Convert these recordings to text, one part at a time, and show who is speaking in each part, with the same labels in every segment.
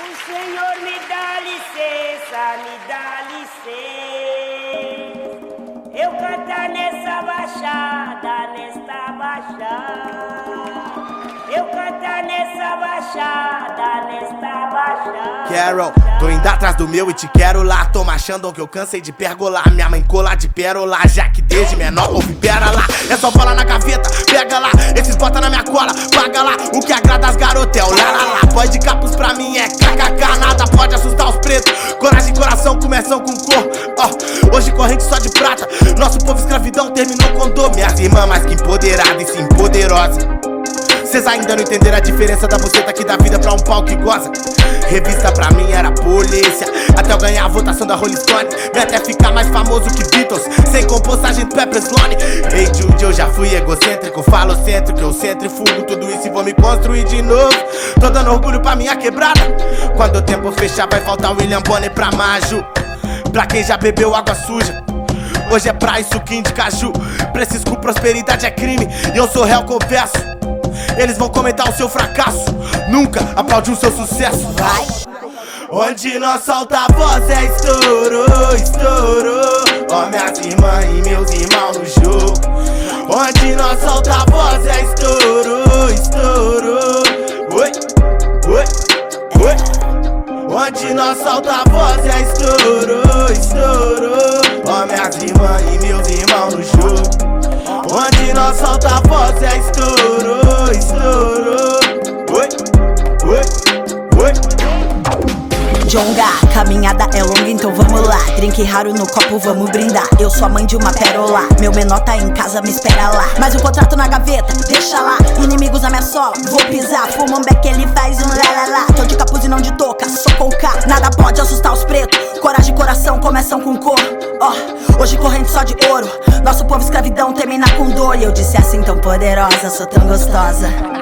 Speaker 1: O Senhor me dá licença, me dá licença. Eu cantar nessa baixada, nesta baixada. Eu cantar nessa baixada,
Speaker 2: Carol, tô indo atrás do meu e te quero lá. Tô machando que eu cansei de pergolar. Minha mãe cola de pérola, já que desde menor ouve pera lá. É só bola na gaveta, pega lá. Esses bota na minha cola, paga lá. O que agrada as garotel, lá lá lá. Pode capuz pra mim é kkk, nada pode assustar os pretos. Coragem, coração, começam com cor. Oh, hoje corrente só de prata. Nosso povo escravidão terminou com dor. Minhas irmãs mais que empoderadas e sim poderosas. Cês ainda não entenderam a diferença da buceta que dá vida pra um pau que goza. Revista pra mim era polícia. Até eu ganhar a votação da Rolling Stone. Me até ficar mais famoso que Beatles. Sem compostagem do Pepper's Lonely. Ei, Jude, eu já fui egocêntrico. Falo que eu centrifugo tudo isso e vou me construir de novo. Tô dando orgulho pra minha quebrada. Quando o tempo fechar, vai faltar William Bonner pra Maju. Pra quem já bebeu água suja. Hoje é praia e suquinho de caju. Preciso com prosperidade é crime. E eu sou réu, confesso. Eles vão comentar o seu fracasso, nunca aplaudir o seu sucesso. Vai. Onde nós solta a voz é estouro, estouro. Ó, minhas irmãs e meus irmãos no jogo. Onde nós solta a voz é estouro, estouro. Oi, oi, oi. Onde nós solta a voz é estouro, estouro.
Speaker 3: Caminhada é longa, então vamos lá. Drink raro no copo, vamos brindar. Eu sou a mãe de uma pérola. Meu menor tá em casa, me espera lá. Mas o contrato na gaveta, deixa lá. Inimigos na minha sola, vou pisar. Fuma um beck, ele faz um lá. Tô de capuz e não de touca, só cocar. Nada pode assustar os pretos. Coragem e coração começam com cor. Ó, oh, hoje corrente só de ouro. Nosso povo escravidão termina com dor. E eu disse assim tão poderosa, sou tão gostosa.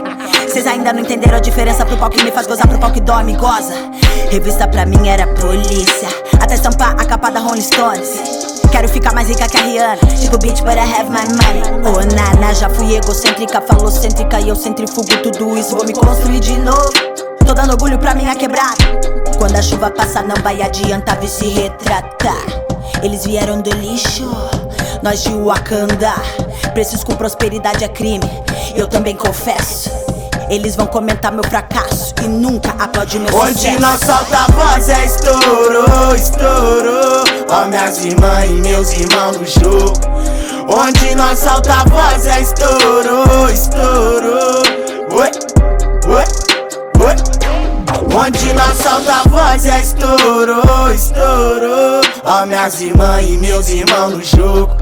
Speaker 3: Vocês ainda não entenderam a diferença pro pau que me faz gozar pro pau que dorme e goza. Revista pra mim era polícia. Até estampar a capa da Rolling Stones. Quero ficar mais rica que a Rihanna. Tipo bitch, but I have my money. Oh, nana, já fui egocêntrica, falocêntrica. E eu centrifugo tudo isso. Vou me construir de novo. Tô dando orgulho pra minha quebrada. Quando a chuva passar, não vai adiantar vir se retratar. Eles vieram do lixo, nós de Wakanda. Preços com prosperidade é crime, eu também confesso. Eles vão comentar meu fracasso e nunca aplaudir meu
Speaker 2: Onde
Speaker 3: sucesso.
Speaker 2: Onde nós solta a voz é estouro, estouro. Ó, minhas irmãs e meus irmãos no jogo. Onde nós solta a voz é estouro, estouro. Oi, oi, oi. Onde nós solta a voz é estouro, estouro. Ó, minhas irmãs e meus irmãos no jogo.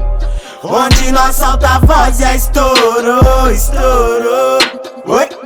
Speaker 2: Onde nós solta a voz é estouro, estouro. Oi.